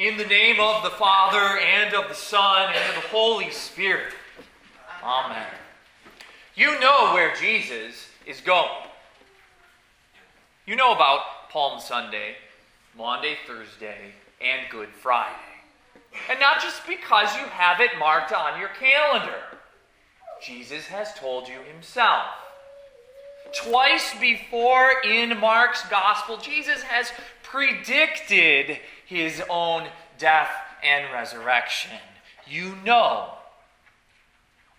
In the name of the Father, and of the Son, and of the Holy Spirit. Amen. You know where Jesus is going. You know about Palm Sunday, Maundy, Thursday, and Good Friday. And not just because you have it marked on your calendar. Jesus has told you himself. Twice before in Mark's gospel, Jesus has predicted his own death and resurrection. You know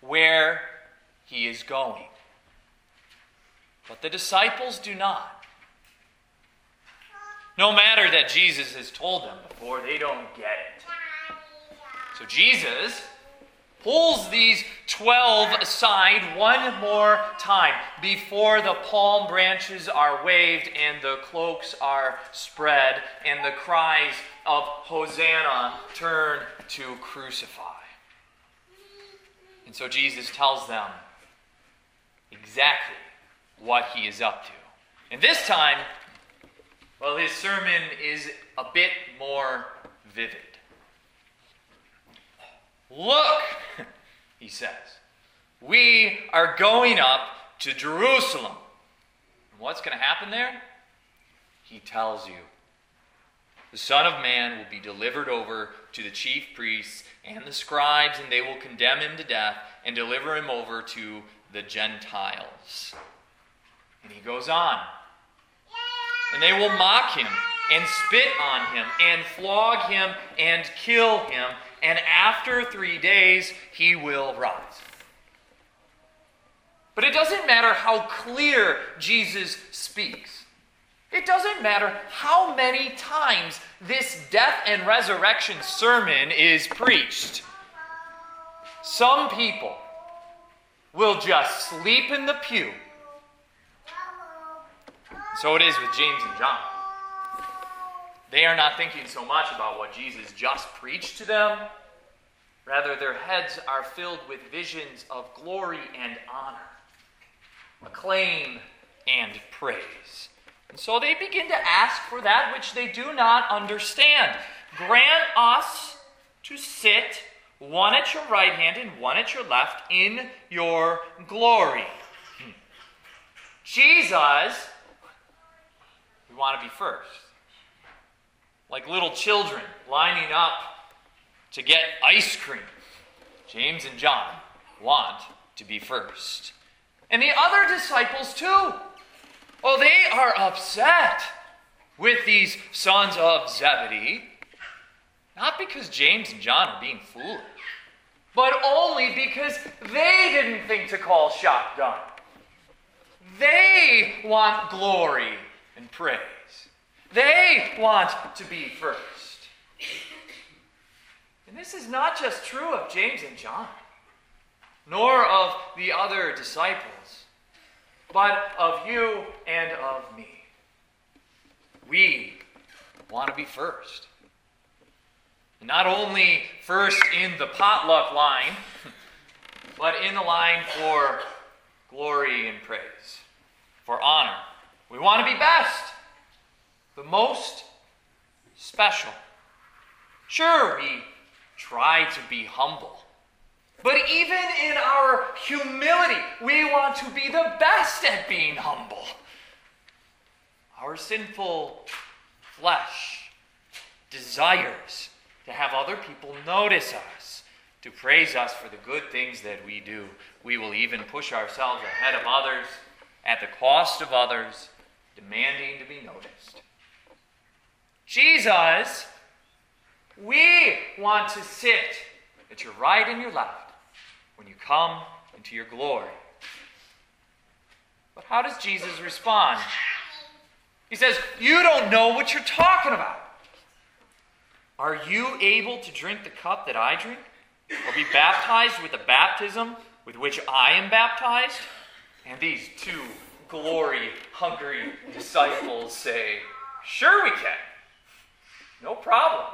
where he is going. But the disciples do not. No matter that Jesus has told them before, they don't get it. So Jesus pulls these 12 aside one more time before the palm branches are waved and the cloaks are spread and the cries of Hosanna turn to crucify. And so Jesus tells them exactly what he is up to. And this time, well, his sermon is a bit more vivid. Look, he says, we are going up to Jerusalem. And what's going to happen there? He tells you. The Son of Man will be delivered over to the chief priests and the scribes, and they will condemn him to death and deliver him over to the Gentiles. And he goes on. And they will mock him and spit on him and flog him and kill him, and after three days he will rise. But it doesn't matter how clear Jesus speaks. It doesn't matter how many times this death and resurrection sermon is preached. Some people will just sleep in the pew. So it is with James and John. They are not thinking so much about what Jesus just preached to them. Rather, their heads are filled with visions of glory and honor, acclaim and praise. And so they begin to ask for that which they do not understand. Grant us to sit one at your right hand and one at your left in your glory. Hmm. Jesus, we want to be first like little children lining up to get ice cream. James and John want to be first. And the other disciples, too. Oh, they are upset with these sons of Zebedee. Not because James and John are being foolish, but only because they didn't think to call shotgun. They want glory and praise. They want to be first. And this is not just true of James and John, nor of the other disciples, but of you and of me. We want to be first. not only first in the potluck line, but in the line for glory and praise, for honor. We want to be best the most special. Sure, we try to be humble. But even in our humility, we want to be the best at being humble. Our sinful flesh desires to have other people notice us, to praise us for the good things that we do. We will even push ourselves ahead of others at the cost of others, demanding to be noticed. Jesus, we want to sit at your right and your left when you come into your glory. But how does Jesus respond? He says, You don't know what you're talking about. Are you able to drink the cup that I drink? Or be baptized with the baptism with which I am baptized? And these two glory hungry disciples say, Sure, we can. No problem.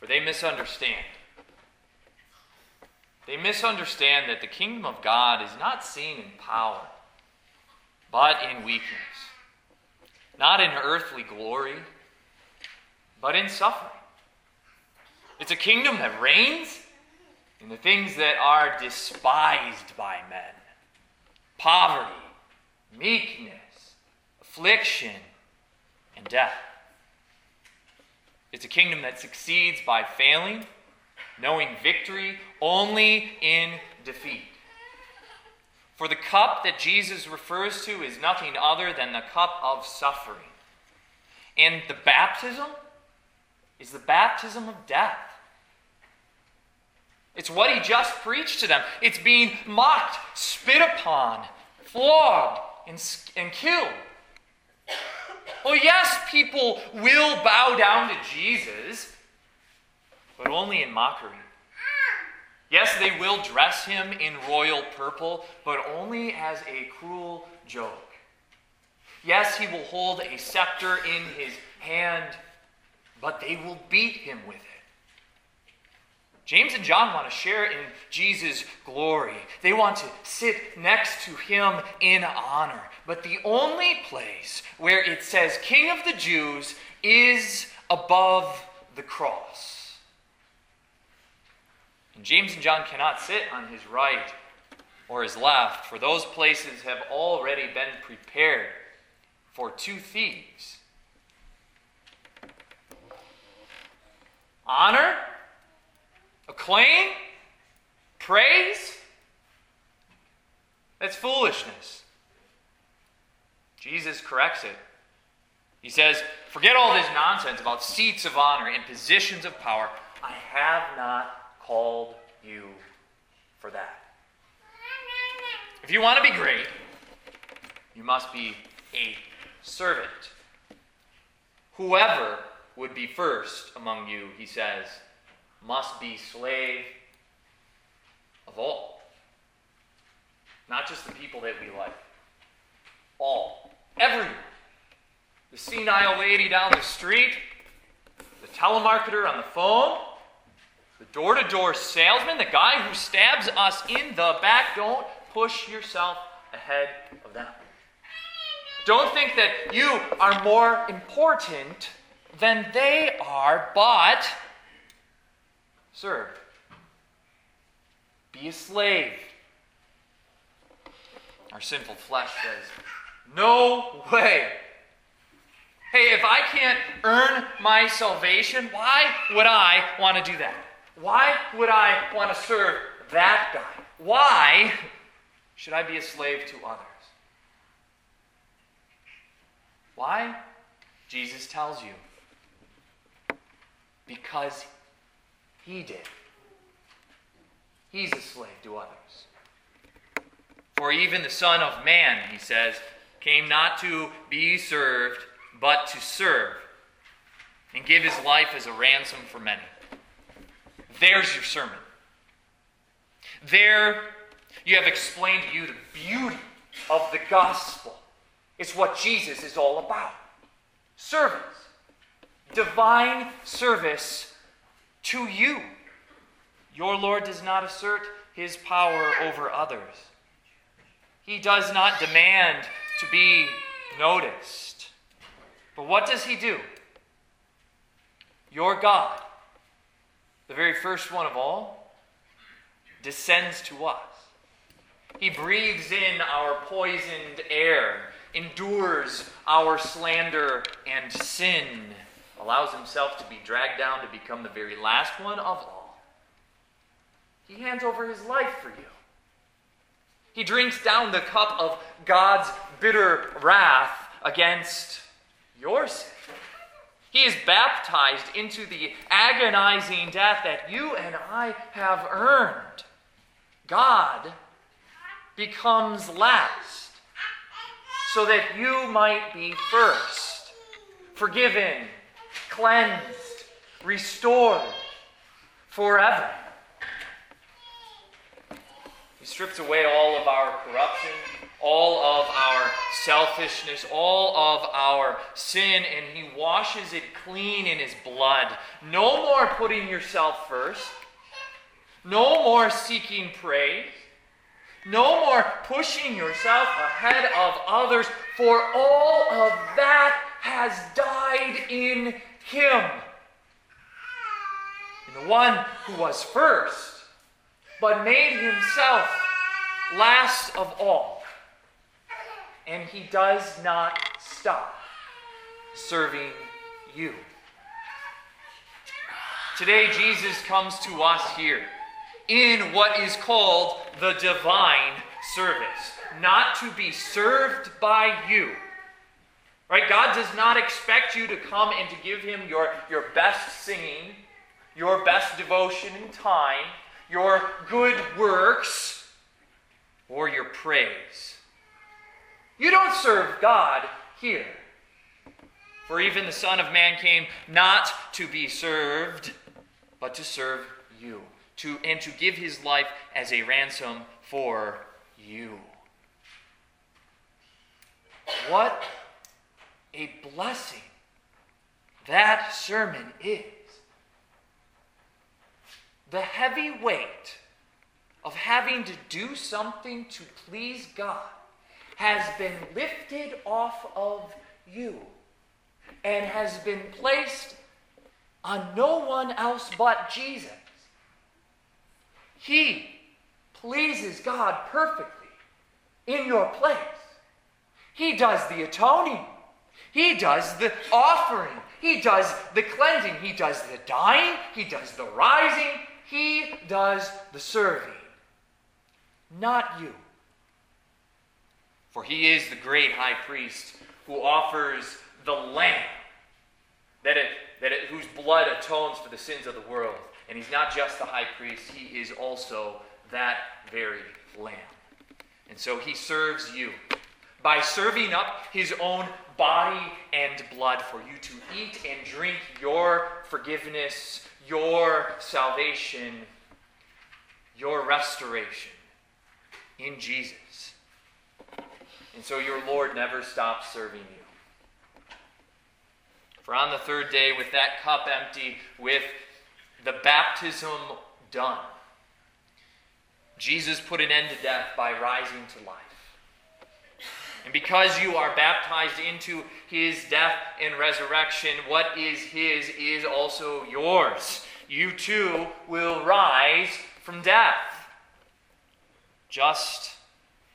For they misunderstand. They misunderstand that the kingdom of God is not seen in power, but in weakness. Not in earthly glory, but in suffering. It's a kingdom that reigns in the things that are despised by men poverty, meekness, affliction, and death. It's a kingdom that succeeds by failing, knowing victory only in defeat. For the cup that Jesus refers to is nothing other than the cup of suffering. And the baptism is the baptism of death. It's what he just preached to them. It's being mocked, spit upon, flogged, and, and killed. Well, yes, people will bow down to Jesus, but only in mockery. Yes, they will dress him in royal purple, but only as a cruel joke. Yes, he will hold a scepter in his hand, but they will beat him with it. James and John want to share in Jesus' glory. They want to sit next to him in honor. But the only place where it says King of the Jews is above the cross. And James and John cannot sit on his right or his left, for those places have already been prepared for two thieves. Honor, acclaim, praise. That's foolishness. Jesus corrects it. He says, Forget all this nonsense about seats of honor and positions of power. I have not called you for that. If you want to be great, you must be a servant. Whoever would be first among you, he says, must be slave of all. Not just the people that we like. All. Everyone. The senile lady down the street, the telemarketer on the phone, the door to door salesman, the guy who stabs us in the back. Don't push yourself ahead of them. Don't think that you are more important than they are, but serve. Be a slave. Our sinful flesh says, No way. Hey, if I can't earn my salvation, why would I want to do that? Why would I want to serve that guy? Why should I be a slave to others? Why? Jesus tells you. Because he did. He's a slave to others. For even the Son of Man, he says, came not to be served, but to serve, and give his life as a ransom for many. There's your sermon. There, you have explained to you the beauty of the gospel. It's what Jesus is all about service, divine service to you. Your Lord does not assert his power over others. He does not demand to be noticed. But what does he do? Your God, the very first one of all, descends to us. He breathes in our poisoned air, endures our slander and sin, allows himself to be dragged down to become the very last one of all. He hands over his life for you. He drinks down the cup of God's bitter wrath against your sin. He is baptized into the agonizing death that you and I have earned. God becomes last so that you might be first, forgiven, cleansed, restored forever. He strips away all of our corruption, all of our selfishness, all of our sin, and He washes it clean in His blood. No more putting yourself first, no more seeking praise, no more pushing yourself ahead of others, for all of that has died in Him. in the one who was first, but made himself last of all. And he does not stop serving you. Today, Jesus comes to us here in what is called the divine service, not to be served by you. Right? God does not expect you to come and to give him your, your best singing, your best devotion and time, your good works, or your praise. You don't serve God here. For even the Son of Man came not to be served, but to serve you, to, and to give his life as a ransom for you. What a blessing that sermon is. The heavy weight of having to do something to please God has been lifted off of you and has been placed on no one else but Jesus. He pleases God perfectly in your place. He does the atoning. He does the offering. He does the cleansing. He does the dying. He does the rising. He does the serving. Not you. For he is the great high priest who offers the lamb that it, that it, whose blood atones for the sins of the world. And he's not just the high priest, he is also that very lamb. And so he serves you by serving up his own body and blood for you to eat and drink your forgiveness, your salvation, your restoration in Jesus. And so your Lord never stops serving you. For on the third day, with that cup empty, with the baptism done, Jesus put an end to death by rising to life. And because you are baptized into his death and resurrection, what is his is also yours. You too will rise from death, just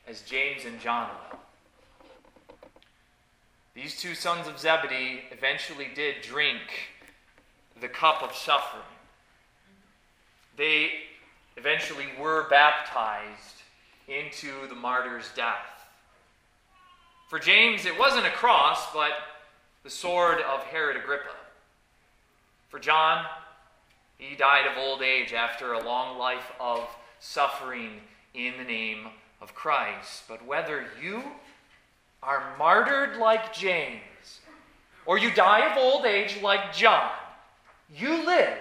as James and John will. These two sons of Zebedee eventually did drink the cup of suffering. They eventually were baptized into the martyr's death. For James, it wasn't a cross, but the sword of Herod Agrippa. For John, he died of old age after a long life of suffering in the name of Christ. But whether you are martyred like James, or you die of old age like John, you live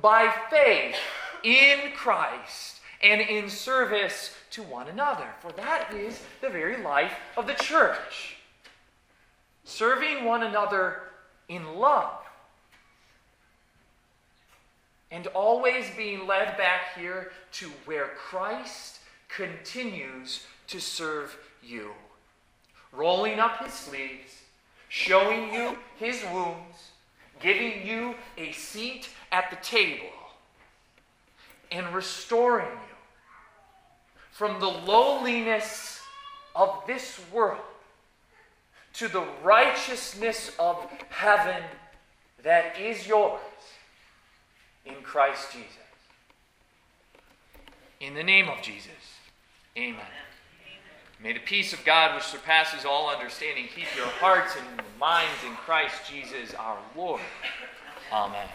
by faith in Christ and in service to one another. For that is the very life of the church. Serving one another in love. And always being led back here to where Christ continues to serve you rolling up his sleeves, showing you his wounds, giving you a seat at the table, and restoring you from the lowliness of this world to the righteousness of heaven that is yours in Christ Jesus. In the name of Jesus, amen. May the peace of God, which surpasses all understanding, keep your hearts and minds in Christ Jesus our Lord. Amen.